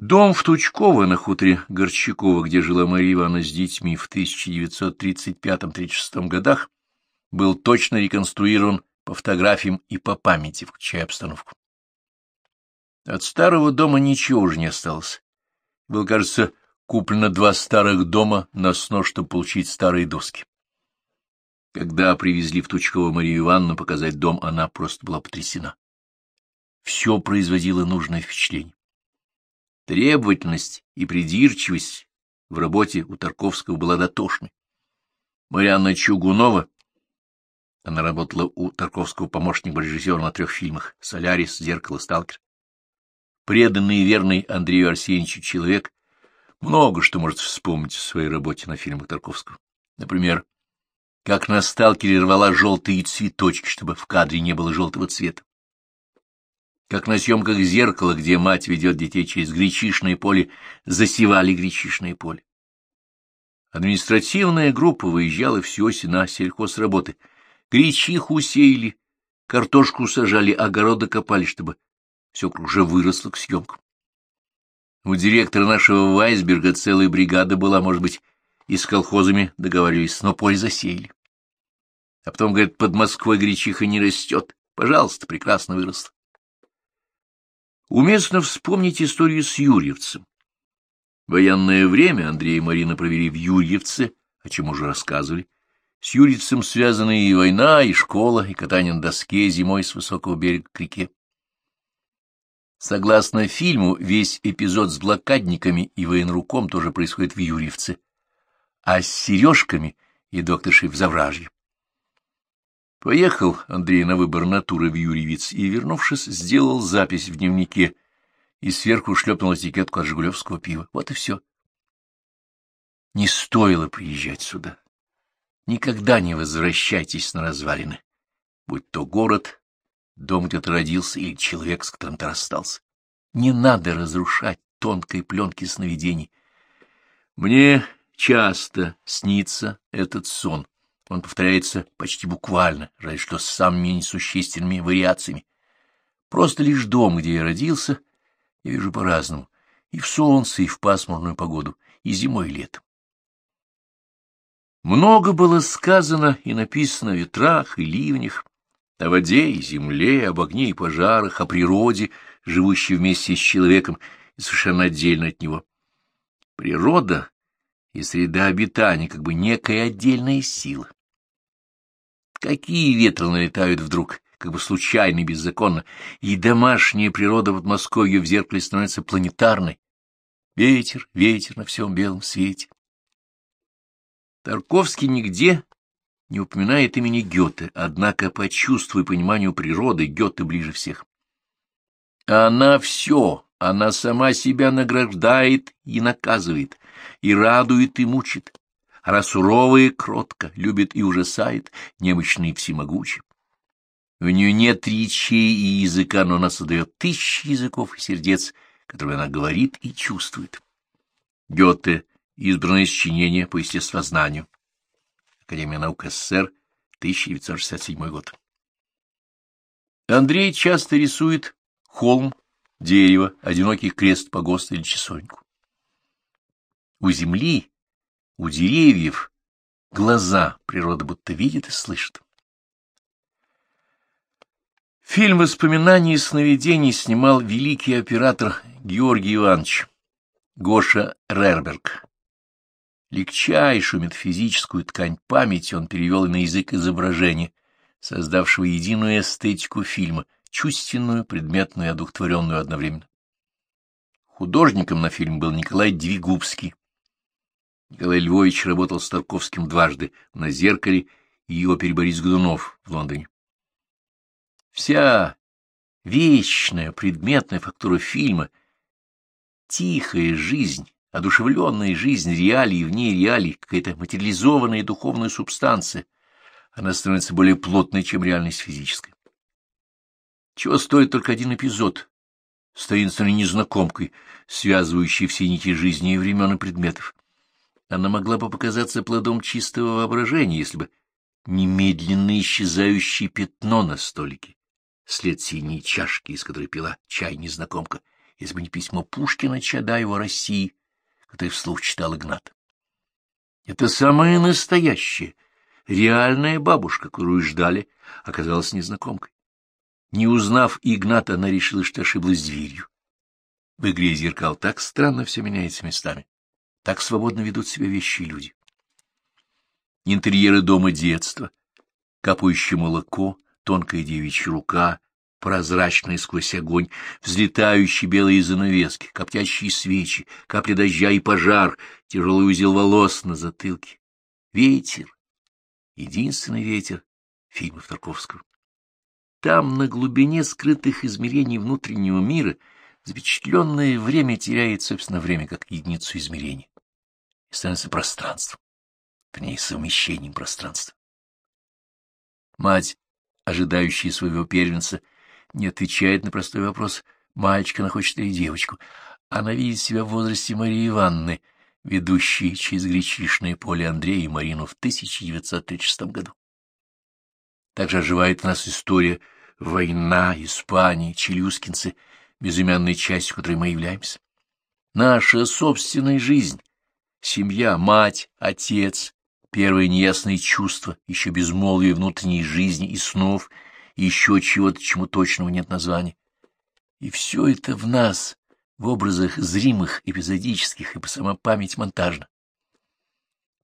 Дом в Тучково на хуторе Горчакова, где жила Мария Ивановна с детьми в 1935-36 годах, был точно реконструирован по фотографиям и по памяти, включая обстановку. От старого дома ничего уже не осталось. Было, кажется, куплено два старых дома на сно, чтобы получить старые доски. Когда привезли в Тучково Марию Ивановну показать дом, она просто была потрясена. Все производило нужное впечатление. Требовательность и придирчивость в работе у Тарковского была дотошной. Марианна Чугунова, она работала у Тарковского помощника режиссера на трех фильмах «Солярис», «Зеркало», «Сталкер». Преданный и верный Андрею Арсеньевичу человек много что может вспомнить в своей работе на фильмах Тарковского. Например, как на «Сталкере» рвала желтые цветочки, чтобы в кадре не было желтого цвета как на съемках зеркала, где мать ведет детей через гречишное поле, засевали гречишное поле. Административная группа выезжала всю осень на сельхозработы. Гречиху сеяли, картошку сажали, огороды копали, чтобы все уже выросло к съемкам. У директора нашего Вайсберга целая бригада была, может быть, и с колхозами договаривались, но поле засеяли. А потом, говорят, под Москвой гречиха не растет. Пожалуйста, прекрасно выросла. Уместно вспомнить историю с Юрьевцем. Военное время Андрей и Марина провели в Юрьевце, о чем уже рассказывали. С Юрьевцем связаны и война, и школа, и катание на доске зимой с высокого берега к реке. Согласно фильму, весь эпизод с блокадниками и военруком тоже происходит в Юрьевце, а с сережками и докторшей в Завражье. Поехал Андрей на выбор натуры в Юрьевец и, вернувшись, сделал запись в дневнике и сверху шлепнул этикетку от жигулевского пива. Вот и все. Не стоило приезжать сюда. Никогда не возвращайтесь на развалины, будь то город, дом, где ты родился, или человек, с которым ты расстался. Не надо разрушать тонкой пленки сновидений. Мне часто снится этот сон. Он повторяется почти буквально, разве что с самыми несущественными вариациями. Просто лишь дом, где я родился, я вижу по-разному. И в солнце, и в пасмурную погоду, и зимой, и летом. Много было сказано и написано о ветрах и ливнях, о воде и земле, об огне и пожарах, о природе, живущей вместе с человеком и совершенно отдельно от него. Природа и среда обитания как бы некая отдельная сила. Какие ветры налетают вдруг, как бы случайно и беззаконно, и домашняя природа в Подмосковье в зеркале становится планетарной. Ветер, ветер на всем белом свете. Тарковский нигде не упоминает имени Гёте, однако по чувству и пониманию природы Гёте ближе всех. Она все, она сама себя награждает и наказывает, и радует и мучит, она суровая и кротко, любит и ужасает, немощный и всемогучий. У нее нет речей и языка, но она создает тысячи языков и сердец, которые она говорит и чувствует. Гёте. Избранное сочинение по естествознанию. Академия наук СССР, 1967 год. Андрей часто рисует холм, дерево, одинокий крест погоста или часовеньку. У земли у деревьев глаза природа будто видит и слышит. Фильм «Воспоминаний и сновидений» снимал великий оператор Георгий Иванович Гоша Рерберг. Легчайшую метафизическую ткань памяти он перевел на язык изображения, создавшего единую эстетику фильма, чувственную, предметную и одухотворенную одновременно. Художником на фильм был Николай Двигубский, Николай Львович работал с Тарковским дважды на «Зеркале» и опере Борис Годунов в Лондоне. Вся вечная предметная фактура фильма, тихая жизнь, одушевленная жизнь реалий вне реалий, какая-то материализованная духовная субстанция, она становится более плотной, чем реальность физическая. Чего стоит только один эпизод с таинственной незнакомкой, связывающей все нити жизни и времен и предметов она могла бы показаться плодом чистого воображения, если бы немедленно исчезающее пятно на столике, след синей чашки, из которой пила чай незнакомка, если бы не письмо Пушкина Чадаева России, которое вслух читал Игнат. Это самая настоящая, реальная бабушка, которую ждали, оказалась незнакомкой. Не узнав Игната, она решила, что ошиблась дверью. В игре зеркал так странно все меняется местами. Так свободно ведут себя вещи и люди. Интерьеры дома детства, капающее молоко, тонкая девичья рука, прозрачная сквозь огонь, взлетающие белые занавески, коптящие свечи, капли дождя и пожар, тяжелый узел волос на затылке. Ветер, единственный ветер фильмов Тарковского. Там, на глубине скрытых измерений внутреннего мира, запечатленное время теряет, собственно, время как единицу измерения и становится пространством, в ней совмещением пространства. Мать, ожидающая своего первенца, не отвечает на простой вопрос, мальчика она хочет или девочку. Она видит себя в возрасте Марии Ивановны, ведущей через гречишное поле Андрея и Марину в 1936 году. Также оживает в нас история «Война», «Испания», «Челюскинцы», безымянной частью которой мы являемся. Наша собственная жизнь, семья, мать, отец, первые неясные чувства, еще безмолвие внутренней жизни и снов, и еще чего-то, чему точного нет названия. И все это в нас, в образах зримых, эпизодических, и по сама память монтажна.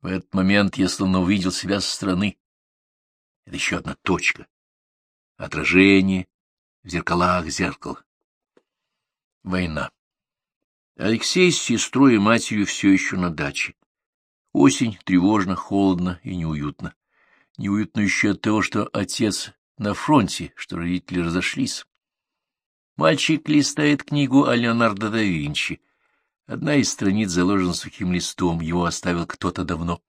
В этот момент я словно увидел себя со стороны. Это еще одна точка. Отражение в зеркалах зеркала. Война. Алексей с сестрой и матерью все еще на даче. Осень, тревожно, холодно и неуютно. Неуютно еще от того, что отец на фронте, что родители разошлись. Мальчик листает книгу о Леонардо да Винчи. Одна из страниц заложена сухим листом, его оставил кто-то давно.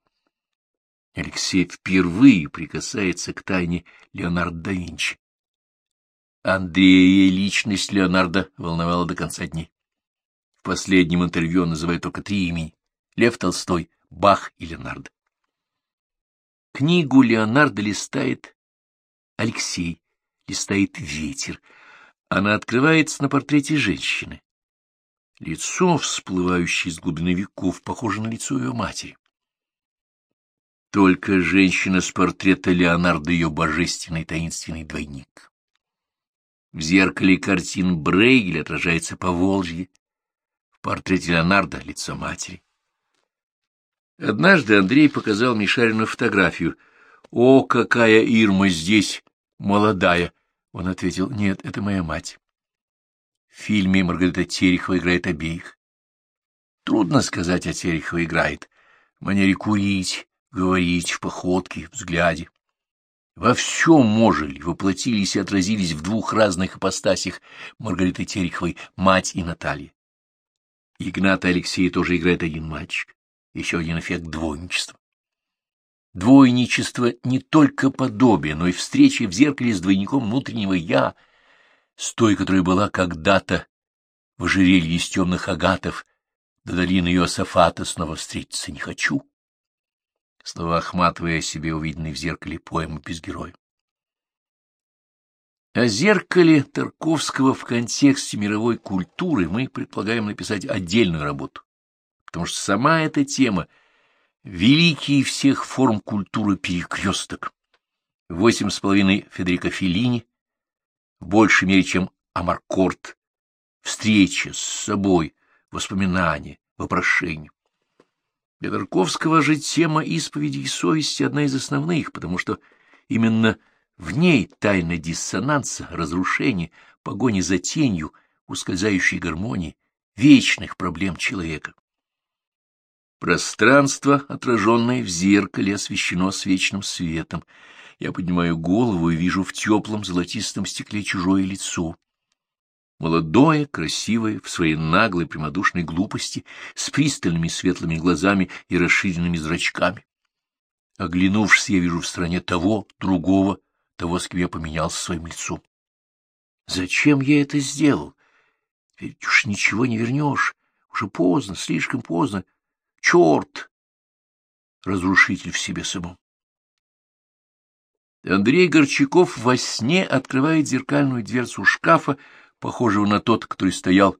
Алексей впервые прикасается к тайне Леонардо да Винчи. Андрея личность Леонардо волновала до конца дней. В последнем интервью он называет только три имени — Лев Толстой, Бах и Леонардо. Книгу Леонардо листает Алексей, листает ветер. Она открывается на портрете женщины. Лицо, всплывающее из глубины веков, похоже на лицо ее матери. Только женщина с портрета Леонардо ее божественный таинственный двойник. В зеркале картин Брейгель отражается Поволжье, в портрете Леонардо — лицо матери. Однажды Андрей показал Мишарину фотографию. «О, какая Ирма здесь, молодая!» Он ответил, «Нет, это моя мать». В фильме Маргарита Терехова играет обеих. Трудно сказать, а Терехова играет. В манере курить, говорить, в походке, взгляде. Во всем можели, воплотились и отразились в двух разных ипостасях Маргариты Тереховой, мать и Наталья. Игната Алексея тоже играет один мальчик еще один эффект двойничества. Двойничество не только подобие, но и встреча в зеркале с двойником внутреннего «я», с той, которая была когда-то в ожерелье из темных агатов, до долины Иосафата снова встретиться не хочу. Слова охматывая себе увиденный в зеркале поэмы без героя. О зеркале Тарковского в контексте мировой культуры мы предполагаем написать отдельную работу потому что сама эта тема — великий всех форм культуры перекресток. Восемь с половиной Федерико Феллини, в большей мере, чем Амаркорт, встреча с собой, воспоминания, вопрошения. Для Тарковского же тема исповеди и совести одна из основных, потому что именно в ней тайна диссонанса, разрушения, погони за тенью, ускользающей гармонии, вечных проблем человека. Пространство, отраженное в зеркале, освещено свечным светом. Я поднимаю голову и вижу в теплом золотистом стекле чужое лицо. Молодое, красивое, в своей наглой прямодушной глупости, с пристальными светлыми глазами и расширенными зрачками. Оглянувшись, я вижу в стороне того, другого, того, с кем я поменялся своим лицом. Зачем я это сделал? Ведь уж ничего не вернешь. Уже поздно, слишком поздно. Черт! Разрушитель в себе самом. Андрей Горчаков во сне открывает зеркальную дверцу шкафа, похожего на тот, который стоял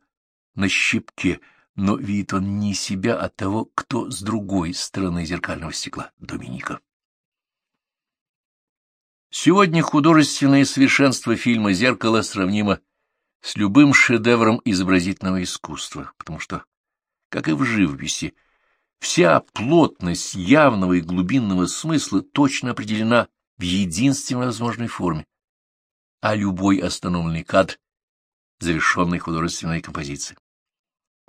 на щипке, но видит он не себя, а того, кто с другой стороны зеркального стекла — Доминика. Сегодня художественное совершенство фильма «Зеркало» сравнимо с любым шедевром изобразительного искусства, потому что, как и в живописи, вся плотность явного и глубинного смысла точно определена в единственной возможной форме, а любой остановленный кадр — завершенной художественной композиции.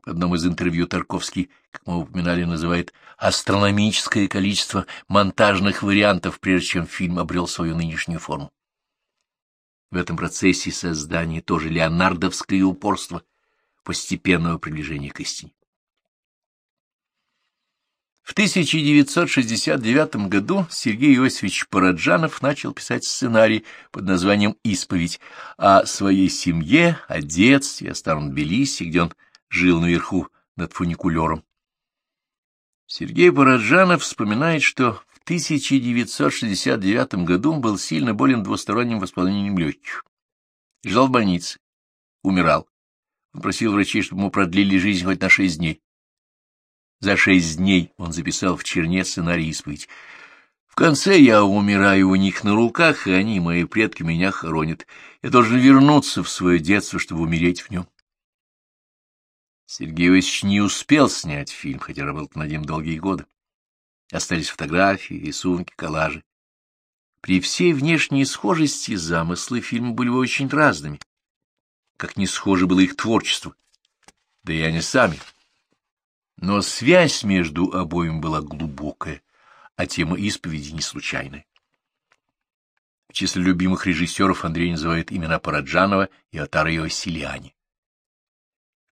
В одном из интервью Тарковский, как мы упоминали, называет астрономическое количество монтажных вариантов, прежде чем фильм обрел свою нынешнюю форму. В этом процессе создания тоже леонардовское упорство постепенного приближения к истине. В 1969 году Сергей Иосифович Параджанов начал писать сценарий под названием «Исповедь» о своей семье, о детстве, о старом Тбилиси, где он жил наверху над фуникулером. Сергей Бороджанов вспоминает, что в 1969 году был сильно болен двусторонним воспалением легких. Жил в больнице, умирал. Он просил врачей, чтобы ему продлили жизнь хоть на шесть дней. За шесть дней он записал в черне сценарий исповедь. В конце я умираю у них на руках, и они, мои предки, меня хоронят. Я должен вернуться в свое детство, чтобы умереть в нем. Сергей Иванович не успел снять фильм, хотя работал над ним долгие годы. Остались фотографии, рисунки, коллажи. При всей внешней схожести замыслы фильма были очень разными, как не схоже было их творчество, да и они сами. Но связь между обоим была глубокая, а тема исповеди не случайная. В числе любимых режиссеров Андрей называет имена Параджанова и Атара Иосилиани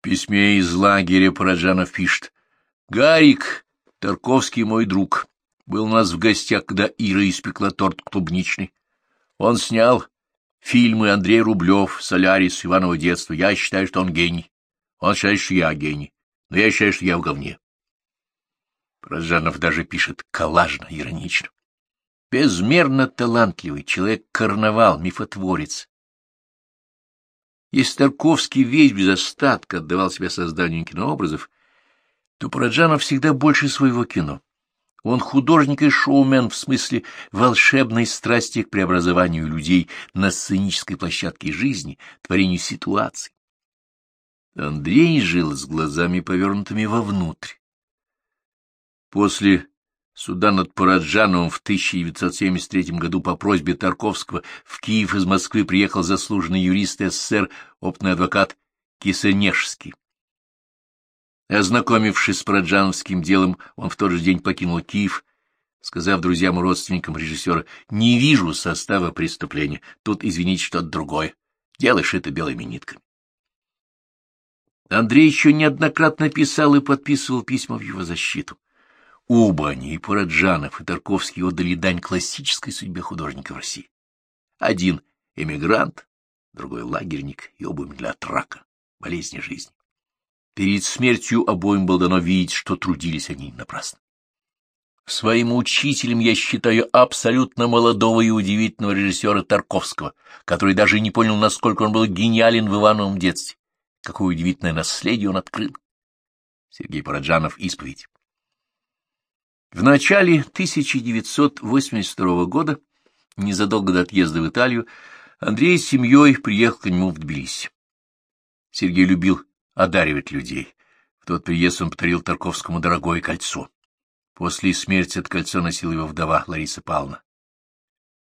письме из лагеря Параджанов пишет. «Гарик, Тарковский мой друг, был у нас в гостях, когда Ира испекла торт клубничный. Он снял фильмы Андрей Рублев, Солярис, Иваново детство. Я считаю, что он гений. Он считает, что я гений. Но я считаю, что я в говне». Параджанов даже пишет коллажно, иронично. Безмерно талантливый человек-карнавал, мифотворец, если Тарковский весь без остатка отдавал себя созданию кинообразов, то Параджанов всегда больше своего кино. Он художник и шоумен в смысле волшебной страсти к преобразованию людей на сценической площадке жизни, творению ситуаций. Андрей жил с глазами повернутыми вовнутрь. После Суда над Параджановым в 1973 году по просьбе Тарковского в Киев из Москвы приехал заслуженный юрист СССР, опытный адвокат Кисенежский. Ознакомившись с Параджановским делом, он в тот же день покинул Киев, сказав друзьям и родственникам режиссера, «Не вижу состава преступления, тут, извините, что-то другое. Дело шито белыми нитками». Андрей еще неоднократно писал и подписывал письма в его защиту. Оба они, и Параджанов, и Тарковский, отдали дань классической судьбе художника в России. Один — эмигрант, другой — лагерник, и оба от рака, болезни жизни. Перед смертью обоим было дано видеть, что трудились они напрасно. Своим учителем я считаю абсолютно молодого и удивительного режиссера Тарковского, который даже не понял, насколько он был гениален в Ивановом детстве. Какое удивительное наследие он открыл. Сергей Параджанов «Исповедь». В начале 1982 года, незадолго до отъезда в Италию, Андрей с семьей приехал к нему в Тбилиси. Сергей любил одаривать людей. В тот приезд он подарил Тарковскому дорогое кольцо. После смерти это кольцо носила его вдова Лариса Павловна.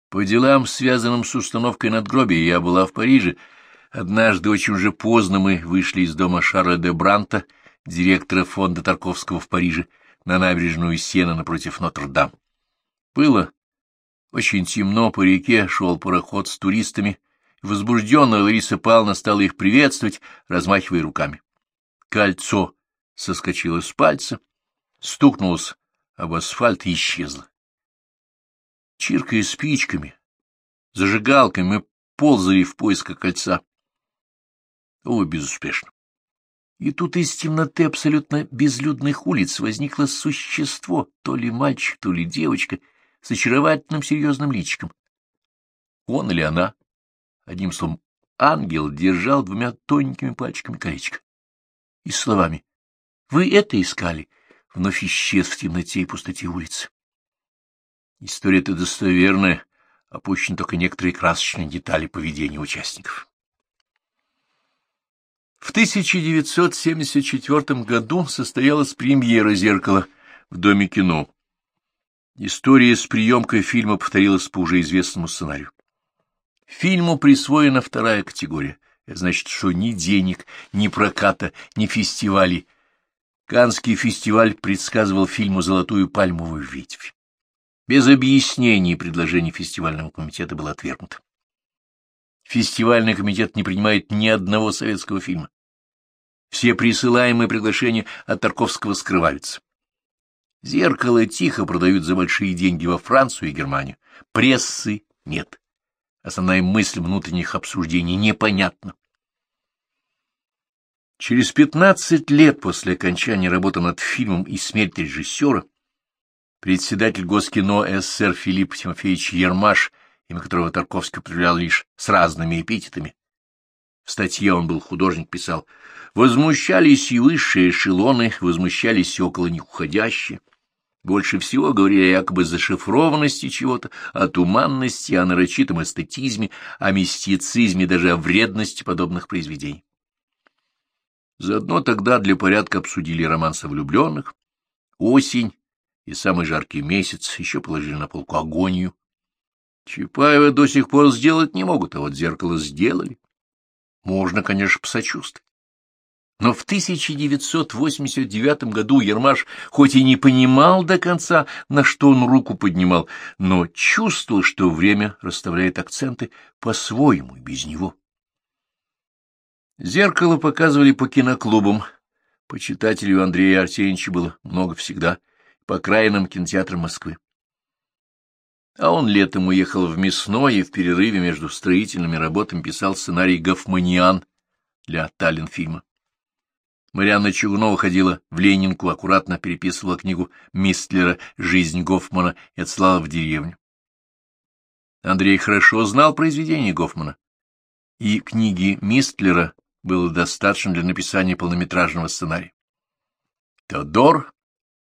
По делам, связанным с установкой надгробия, я была в Париже. Однажды очень уже поздно мы вышли из дома Шарля де Бранта, директора фонда Тарковского в Париже, на набережную Сена напротив Нотр-Дам. Было очень темно, по реке шел пароход с туристами, возбужденная Лариса Павловна стала их приветствовать, размахивая руками. Кольцо соскочило с пальца, стукнулось об асфальт и исчезло. Чиркая спичками, зажигалками, мы ползали в поисках кольца. Увы, безуспешно. И тут из темноты абсолютно безлюдных улиц возникло существо, то ли мальчик, то ли девочка, с очаровательным серьезным личиком. Он или она, одним словом, ангел держал двумя тоненькими пальчиками колечко. и словами «Вы это искали?» вновь исчез в темноте и пустоте улицы. История-то достоверная, опущены только некоторые красочные детали поведения участников. В 1974 году состоялась премьера «Зеркала» в Доме кино. История с приемкой фильма повторилась по уже известному сценарию. Фильму присвоена вторая категория. Это значит, что ни денег, ни проката, ни фестивалей. Канский фестиваль предсказывал фильму «Золотую пальмовую ветвь». Без объяснений и предложений фестивального комитета было отвергнуто. Фестивальный комитет не принимает ни одного советского фильма. Все присылаемые приглашения от Тарковского скрываются. Зеркало тихо продают за большие деньги во Францию и Германию. Прессы нет. Основная мысль внутренних обсуждений непонятна. Через пятнадцать лет после окончания работы над фильмом и смерти режиссера председатель Госкино СССР Филипп Тимофеевич Ермаш, имя которого Тарковский употреблял лишь с разными эпитетами, в статье он был художник, писал, «Возмущались и высшие эшелоны, возмущались и около них уходящие. Больше всего говорили якобы о зашифрованности чего-то, о туманности, о нарочитом эстетизме, о мистицизме, даже о вредности подобных произведений. Заодно тогда для порядка обсудили роман со влюбленных, осень и самый жаркий месяц, еще положили на полку агонию. Чапаева до сих пор сделать не могут, а вот зеркало сделали. Можно, конечно, посочувствовать. Но в 1989 году Ермаш хоть и не понимал до конца, на что он руку поднимал, но чувствовал, что время расставляет акценты по-своему и без него. Зеркало показывали по киноклубам. Почитателей у Андрея Арсеньевича было много всегда, по окраинам кинотеатра Москвы. А он летом уехал в Мясное и в перерыве между строительными работами писал сценарий «Гофманиан» для Таллинфильма. Марианна Чугунова ходила в Ленинку, аккуратно переписывала книгу Мистлера «Жизнь Гофмана» и отслала в деревню. Андрей хорошо знал произведения Гофмана, и книги Мистлера было достаточно для написания полнометражного сценария. Теодор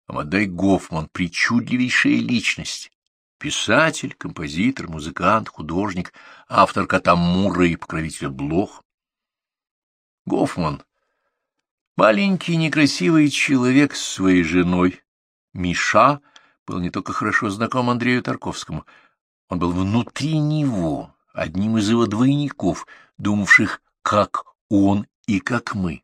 Амадей Гофман — причудливейшая личность, писатель, композитор, музыкант, художник, автор кота Мура и покровитель Блох. Гофман Маленький некрасивый человек с своей женой, Миша, был не только хорошо знаком Андрею Тарковскому, он был внутри него, одним из его двойников, думавших, как он и как мы.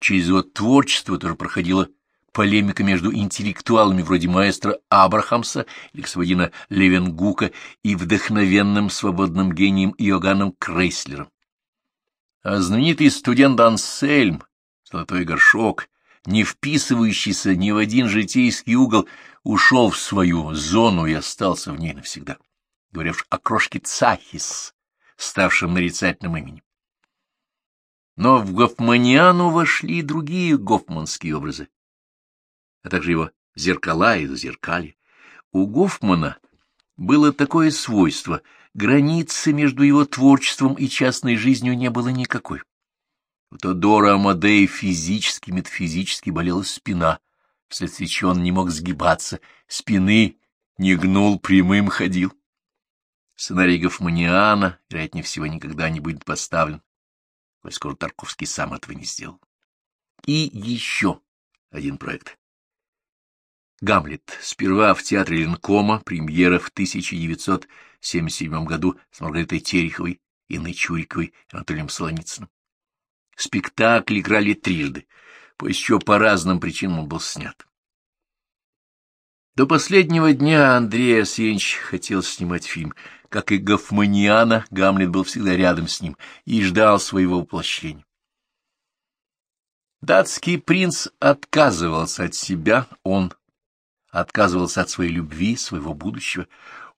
Через его творчество тоже проходила полемика между интеллектуалами вроде маэстро Абрахамса или господина Левенгука и вдохновенным свободным гением Иоганном Крейслером. А знаменитый студент Ансельм Золотой горшок, не вписывающийся ни в один житейский угол, ушел в свою зону и остался в ней навсегда, говоря о крошке Цахис, ставшем нарицательным именем. Но в Гофманиану вошли другие гофманские образы, а также его зеркала и зазеркали. У Гофмана было такое свойство — границы между его творчеством и частной жизнью не было никакой. У Тодора Амадея физически, метафизически болела спина, вследствие чего он не мог сгибаться, спины не гнул, прямым ходил. Сценарий Гофманиана, вероятнее всего, никогда не будет поставлен, коль скоро Тарковский сам этого не сделал. И еще один проект. «Гамлет» сперва в театре Ленкома, премьера в 1977 году с Маргаритой Тереховой, Инной Чуриковой и Анатолием Солоницыным. Спектакль играли трижды, по еще по разным причинам он был снят. До последнего дня Андрей Арсеньевич хотел снимать фильм. Как и Гофманиана, Гамлет был всегда рядом с ним и ждал своего воплощения. Датский принц отказывался от себя, он отказывался от своей любви, своего будущего.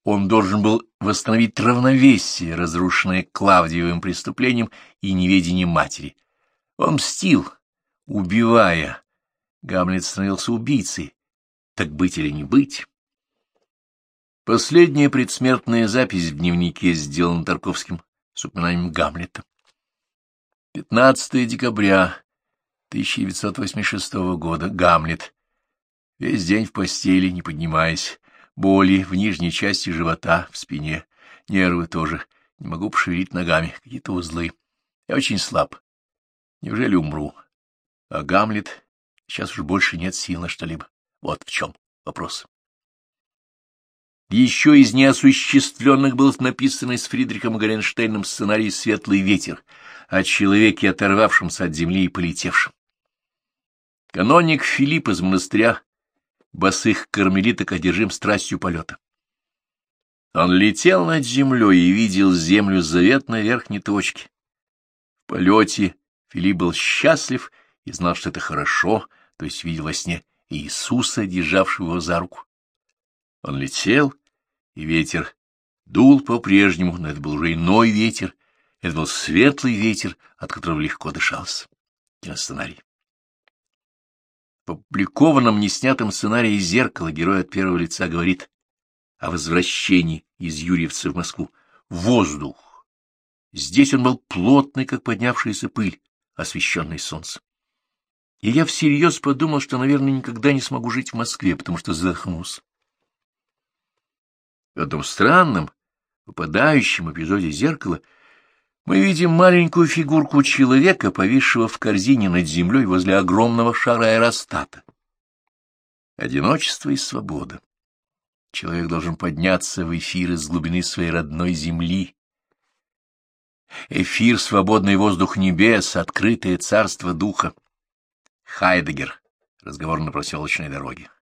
Он должен был восстановить равновесие, разрушенное Клавдиевым преступлением и неведением матери. Он мстил, убивая. Гамлет становился убийцей. Так быть или не быть? Последняя предсмертная запись в дневнике сделана Тарковским с упоминанием Гамлета. 15 декабря 1986 года. Гамлет. Весь день в постели, не поднимаясь. Боли в нижней части живота, в спине. Нервы тоже. Не могу пошевелить ногами. Какие-то узлы. Я очень слаб. Неужели умру? А Гамлет... Сейчас уж больше нет сил на что-либо. Вот в чем вопрос. Еще из неосуществленных был написанный с Фридрихом Горенштейном сценарий «Светлый ветер» о человеке, оторвавшемся от земли и полетевшем. Каноник Филипп из монастыря босых кармелиток одержим страстью полета. Он летел над землей и видел землю с заветной верхней точки. В полете Филипп был счастлив и знал, что это хорошо, то есть видел во сне Иисуса, державшего его за руку. Он летел и ветер дул по-прежнему, но это был уже иной ветер, это был светлый ветер, от которого легко дышалось. Киносценарий. В опубликованном неснятом сценарии «Зеркало» герой от первого лица говорит о возвращении из Юрьевца в Москву. Воздух. Здесь он был плотный, как поднявшаяся пыль, освещенный солнцем. И я всерьез подумал, что, наверное, никогда не смогу жить в Москве, потому что задохнусь. В этом странном, выпадающем эпизоде зеркала мы видим маленькую фигурку человека, повисшего в корзине над землей возле огромного шара аэростата. Одиночество и свобода. Человек должен подняться в эфир из глубины своей родной земли. Эфир — свободный воздух небес, открытое царство духа. Хайдегер. Разговор на проселочной дороге.